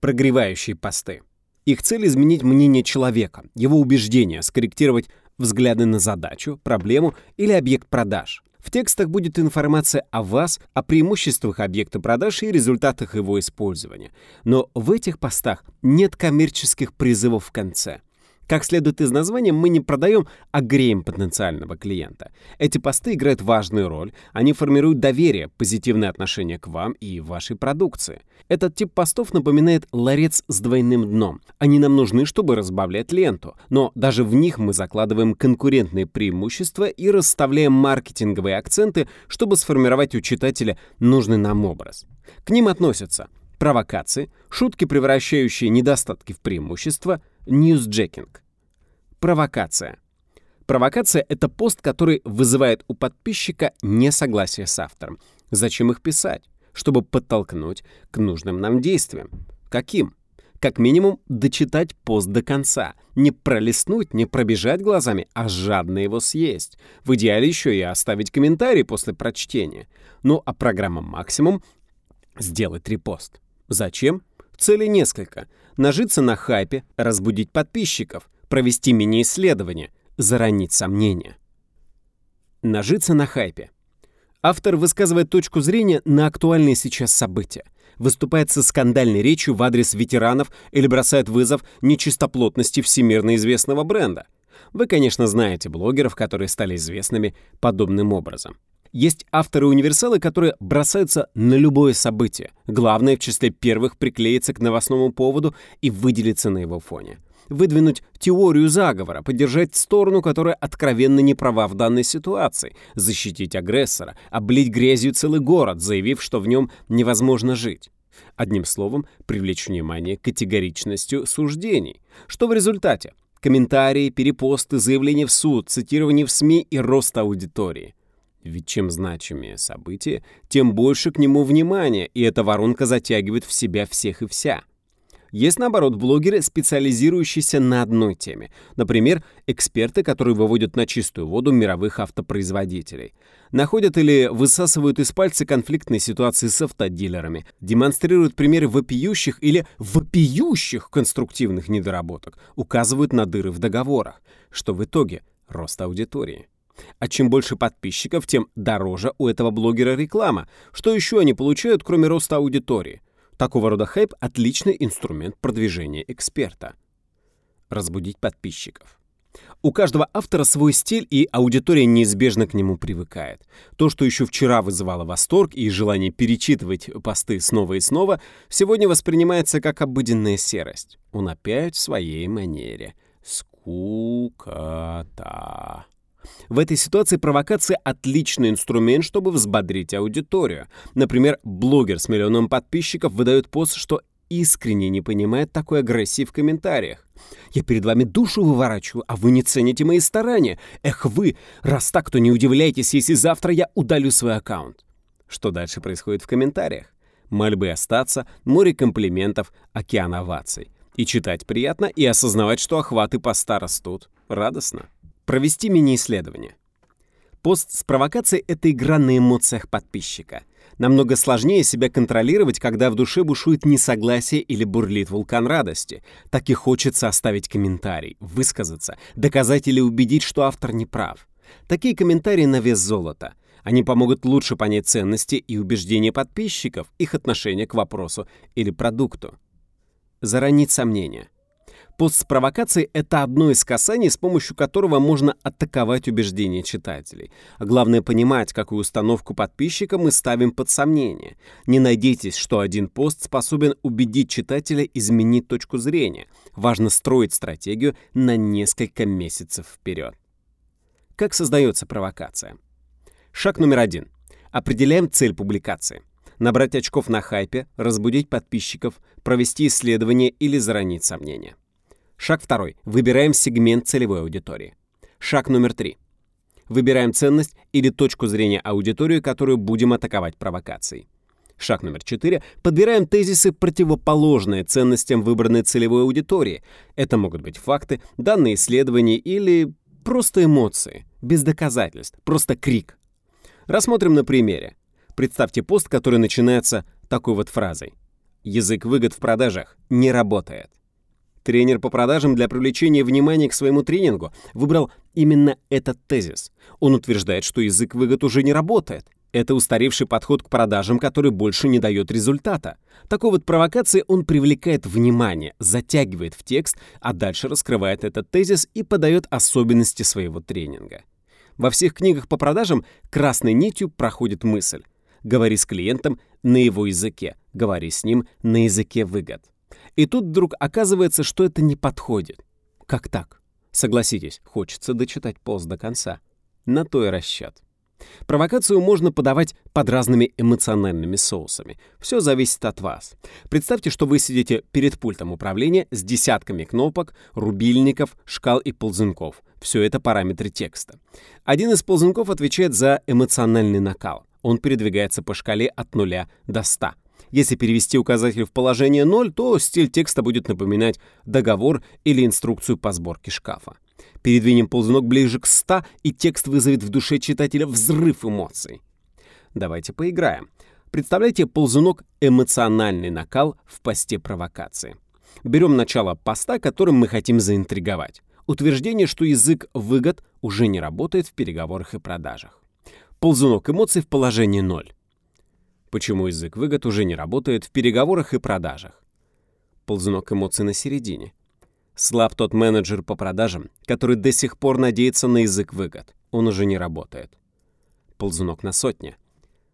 Прогревающие посты. Их цель — изменить мнение человека, его убеждения, скорректировать взгляды на задачу, проблему или объект продаж. В текстах будет информация о вас, о преимуществах объекта продаж и результатах его использования. Но в этих постах нет коммерческих призывов в конце. Как следует из названия, мы не продаем, а греем потенциального клиента. Эти посты играют важную роль. Они формируют доверие, позитивное отношение к вам и вашей продукции. Этот тип постов напоминает ларец с двойным дном. Они нам нужны, чтобы разбавлять ленту. Но даже в них мы закладываем конкурентные преимущества и расставляем маркетинговые акценты, чтобы сформировать у читателя нужный нам образ. К ним относятся провокации, шутки, превращающие недостатки в преимущества, ньюсджекинг. Провокация. Провокация — это пост, который вызывает у подписчика несогласие с автором. Зачем их писать? Чтобы подтолкнуть к нужным нам действиям. Каким? Как минимум, дочитать пост до конца. Не пролистнуть, не пробежать глазами, а жадно его съесть. В идеале еще и оставить комментарий после прочтения. Ну а программа «Максимум» — сделать репост. Зачем? Цели несколько. Нажиться на хайпе, разбудить подписчиков, провести мини-исследование, заронить сомнения. Нажиться на хайпе. Автор высказывает точку зрения на актуальные сейчас события, выступает со скандальной речью в адрес ветеранов или бросает вызов нечистоплотности всемирно известного бренда. Вы, конечно, знаете блогеров, которые стали известными подобным образом. Есть авторы-универсалы, которые бросаются на любое событие. Главное в числе первых приклеиться к новостному поводу и выделиться на его фоне. Выдвинуть теорию заговора, поддержать сторону, которая откровенно не права в данной ситуации, защитить агрессора, облить грязью целый город, заявив, что в нем невозможно жить. Одним словом, привлечь внимание категоричностью суждений. Что в результате? Комментарии, перепосты, заявления в суд, цитирование в СМИ и рост аудитории. Ведь чем значимее событие, тем больше к нему внимания, и эта воронка затягивает в себя всех и вся. Есть, наоборот, блогеры, специализирующиеся на одной теме. Например, эксперты, которые выводят на чистую воду мировых автопроизводителей. Находят или высасывают из пальца конфликтные ситуации с автодилерами. Демонстрируют примеры вопиющих или вопиющих конструктивных недоработок. Указывают на дыры в договорах. Что в итоге? Рост аудитории. А чем больше подписчиков, тем дороже у этого блогера реклама. Что еще они получают, кроме роста аудитории? Такого рода хайп — отличный инструмент продвижения эксперта. Разбудить подписчиков. У каждого автора свой стиль, и аудитория неизбежно к нему привыкает. То, что еще вчера вызывало восторг и желание перечитывать посты снова и снова, сегодня воспринимается как обыденная серость. Он опять в своей манере. Скукота. В этой ситуации провокация — отличный инструмент, чтобы взбодрить аудиторию. Например, блогер с миллионом подписчиков выдает пост, что искренне не понимает такой агрессии в комментариях. «Я перед вами душу выворачиваю, а вы не цените мои старания. Эх вы, раз так, то не удивляйтесь, если завтра я удалю свой аккаунт». Что дальше происходит в комментариях? Мольбы остаться, море комплиментов, океан оваций. И читать приятно, и осознавать, что охваты поста растут. Радостно. Провести мини-исследование. Пост с провокацией — это игра на эмоциях подписчика. Намного сложнее себя контролировать, когда в душе бушует несогласие или бурлит вулкан радости. Так и хочется оставить комментарий, высказаться, доказать или убедить, что автор не прав. Такие комментарии на вес золота. Они помогут лучше понять ценности и убеждения подписчиков, их отношение к вопросу или продукту. Заронить сомнения — Пост с провокацией — это одно из касаний, с помощью которого можно атаковать убеждения читателей. Главное понимать, какую установку подписчика мы ставим под сомнение. Не надейтесь, что один пост способен убедить читателя изменить точку зрения. Важно строить стратегию на несколько месяцев вперед. Как создается провокация? Шаг номер один. Определяем цель публикации. Набрать очков на хайпе, разбудить подписчиков, провести исследование или заронить сомнения. Шаг второй. Выбираем сегмент целевой аудитории. Шаг номер три. Выбираем ценность или точку зрения аудитории, которую будем атаковать провокацией. Шаг номер четыре. Подбираем тезисы, противоположные ценностям выбранной целевой аудитории. Это могут быть факты, данные исследований или просто эмоции, без доказательств, просто крик. Рассмотрим на примере. Представьте пост, который начинается такой вот фразой. Язык выгод в продажах не работает. Тренер по продажам для привлечения внимания к своему тренингу выбрал именно этот тезис. Он утверждает, что язык выгод уже не работает. Это устаревший подход к продажам, который больше не дает результата. Такой вот провокации он привлекает внимание, затягивает в текст, а дальше раскрывает этот тезис и подает особенности своего тренинга. Во всех книгах по продажам красной нитью проходит мысль. Говори с клиентом на его языке, говори с ним на языке выгод. И тут вдруг оказывается, что это не подходит. Как так? Согласитесь, хочется дочитать пост до конца. На то и расчет. Провокацию можно подавать под разными эмоциональными соусами. Все зависит от вас. Представьте, что вы сидите перед пультом управления с десятками кнопок, рубильников, шкал и ползунков. Все это параметры текста. Один из ползунков отвечает за эмоциональный накал. Он передвигается по шкале от 0 до 100. Если перевести указатель в положение 0, то стиль текста будет напоминать договор или инструкцию по сборке шкафа. Передвинем ползунок ближе к 100, и текст вызовет в душе читателя взрыв эмоций. Давайте поиграем. Представляете ползунок «Эмоциональный накал» в посте провокации. Берем начало поста, которым мы хотим заинтриговать. Утверждение, что язык выгод уже не работает в переговорах и продажах. Ползунок эмоций в положении 0. Почему язык выгод уже не работает в переговорах и продажах? Ползунок эмоций на середине. Слаб тот менеджер по продажам, который до сих пор надеется на язык выгод. Он уже не работает. Ползунок на сотне.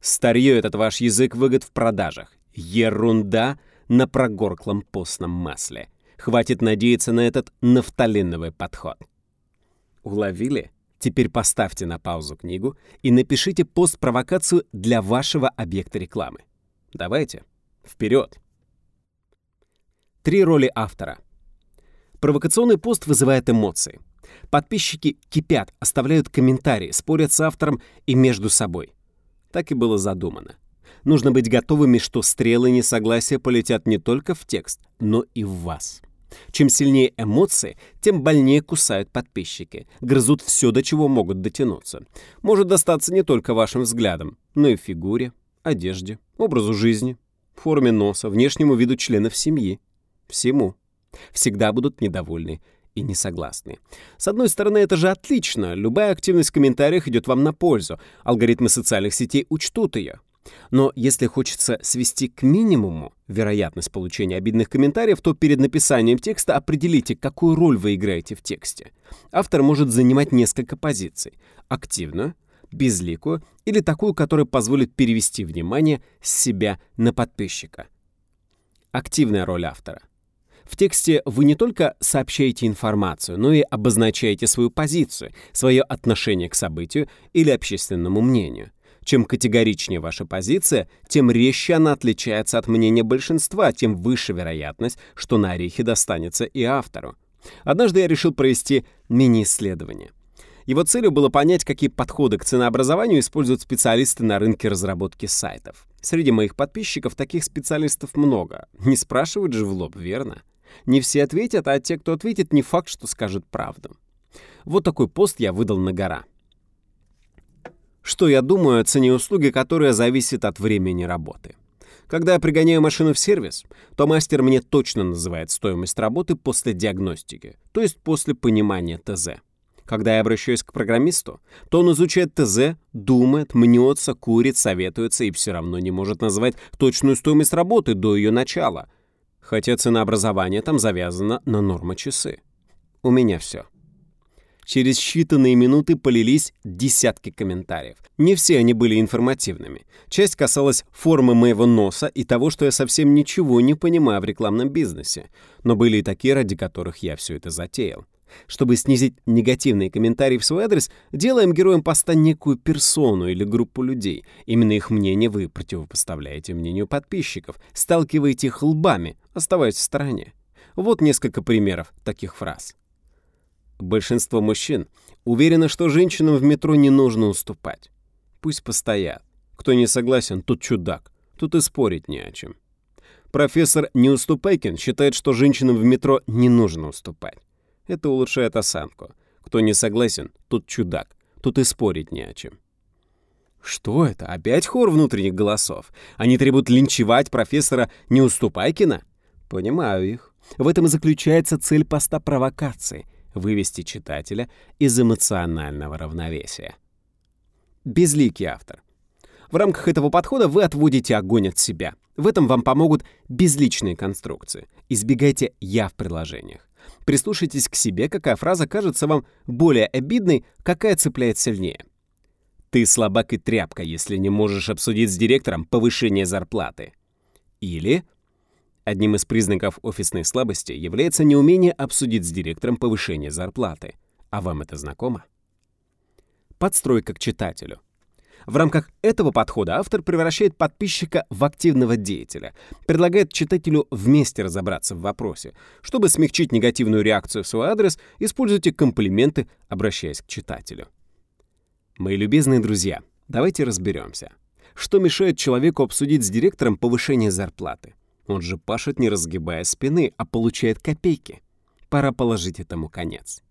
Старье этот ваш язык выгод в продажах. Ерунда на прогорклом постном масле. Хватит надеяться на этот нафталиновый подход. Уловили? Теперь поставьте на паузу книгу и напишите пост-провокацию для вашего объекта рекламы. Давайте, вперед! Три роли автора. Провокационный пост вызывает эмоции. Подписчики кипят, оставляют комментарии, спорят с автором и между собой. Так и было задумано. Нужно быть готовыми, что стрелы несогласия полетят не только в текст, но и в вас. Чем сильнее эмоции, тем больнее кусают подписчики, грызут все, до чего могут дотянуться. Может достаться не только вашим взглядам, но и фигуре, одежде, образу жизни, форме носа, внешнему виду членов семьи. Всему. Всегда будут недовольны и не согласны. С одной стороны, это же отлично. Любая активность в комментариях идет вам на пользу. Алгоритмы социальных сетей учтут ее. Но если хочется свести к минимуму вероятность получения обидных комментариев, то перед написанием текста определите, какую роль вы играете в тексте. Автор может занимать несколько позиций. Активную, безликую или такую, которая позволит перевести внимание с себя на подписчика. Активная роль автора. В тексте вы не только сообщаете информацию, но и обозначаете свою позицию, свое отношение к событию или общественному мнению. Чем категоричнее ваша позиция, тем резче она отличается от мнения большинства, тем выше вероятность, что на орехи достанется и автору. Однажды я решил провести мини-исследование. Его целью было понять, какие подходы к ценообразованию используют специалисты на рынке разработки сайтов. Среди моих подписчиков таких специалистов много. Не спрашивают же в лоб, верно? Не все ответят, а те, кто ответит, не факт, что скажут правду. Вот такой пост я выдал на гора. Что я думаю о цене услуги, которая зависит от времени работы? Когда я пригоняю машину в сервис, то мастер мне точно называет стоимость работы после диагностики, то есть после понимания ТЗ. Когда я обращаюсь к программисту, то он изучает ТЗ, думает, мнется, курит, советуется и все равно не может назвать точную стоимость работы до ее начала, хотя ценообразование там завязано на норма часы. У меня все. Через считанные минуты полились десятки комментариев. Не все они были информативными. Часть касалась формы моего носа и того, что я совсем ничего не понимаю в рекламном бизнесе. Но были и такие, ради которых я все это затеял. Чтобы снизить негативные комментарии в свой адрес, делаем героем поста некую персону или группу людей. Именно их мнение вы противопоставляете мнению подписчиков, сталкиваете их лбами, оставаясь в стороне. Вот несколько примеров таких фраз. Большинство мужчин уверено, что женщинам в метро не нужно уступать. Пусть постоят. Кто не согласен, тот чудак. Тут и спорить не о чем. Профессор Неуступайкин считает, что женщинам в метро не нужно уступать. Это улучшает осанку. Кто не согласен, тот чудак. Тут и спорить не о чем. Что это? Опять хор внутренних голосов? Они требуют линчевать профессора Неуступайкина? Понимаю их. В этом и заключается цель поста провокации — вывести читателя из эмоционального равновесия. Безликий автор. В рамках этого подхода вы отводите огонь от себя. В этом вам помогут безличные конструкции. Избегайте «я» в предложениях. Прислушайтесь к себе, какая фраза кажется вам более обидной, какая цепляет сильнее. Ты слабак и тряпка, если не можешь обсудить с директором повышение зарплаты. Или одним из признаков офисной слабости является неумение обсудить с директором повышение зарплаты. А вам это знакомо? Подстройка к читателю. В рамках этого подхода автор превращает подписчика в активного деятеля, предлагает читателю вместе разобраться в вопросе. Чтобы смягчить негативную реакцию в свой адрес, используйте комплименты, обращаясь к читателю. Мои любезные друзья, давайте разберемся. Что мешает человеку обсудить с директором повышение зарплаты? Он же пашет, не разгибая спины, а получает копейки. Пора положить этому конец.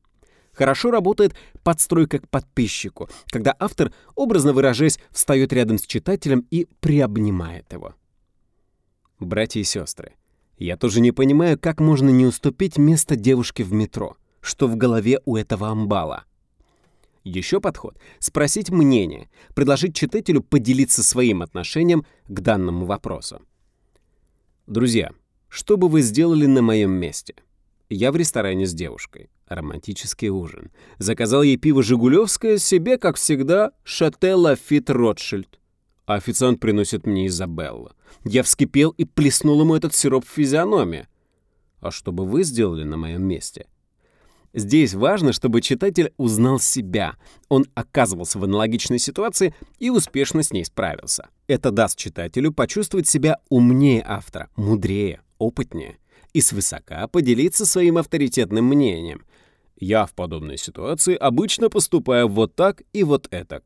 Хорошо работает подстройка к подписчику, когда автор, образно выражаясь, встает рядом с читателем и приобнимает его. Братья и сестры, я тоже не понимаю, как можно не уступить место девушке в метро, что в голове у этого амбала. Еще подход — спросить мнение, предложить читателю поделиться своим отношением к данному вопросу. Друзья, что бы вы сделали на моем месте? Я в ресторане с девушкой. Романтический ужин. Заказал ей пиво «Жигулевское», себе, как всегда, «Шате Лафит Ротшильд». А официант приносит мне Изабелла. Я вскипел и плеснул ему этот сироп в физиономию. А что бы вы сделали на моем месте? — Здесь важно, чтобы читатель узнал себя. Он оказывался в аналогичной ситуации и успешно с ней справился. Это даст читателю почувствовать себя умнее автора, мудрее, опытнее и свысока поделиться своим авторитетным мнением. Я в подобной ситуации обычно поступаю вот так и вот этак.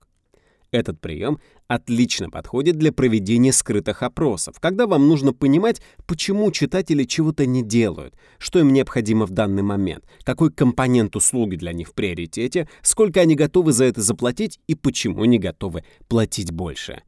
Этот прием отлично подходит для проведения скрытых опросов, когда вам нужно понимать, почему читатели чего-то не делают, что им необходимо в данный момент, какой компонент услуги для них в приоритете, сколько они готовы за это заплатить и почему не готовы платить больше.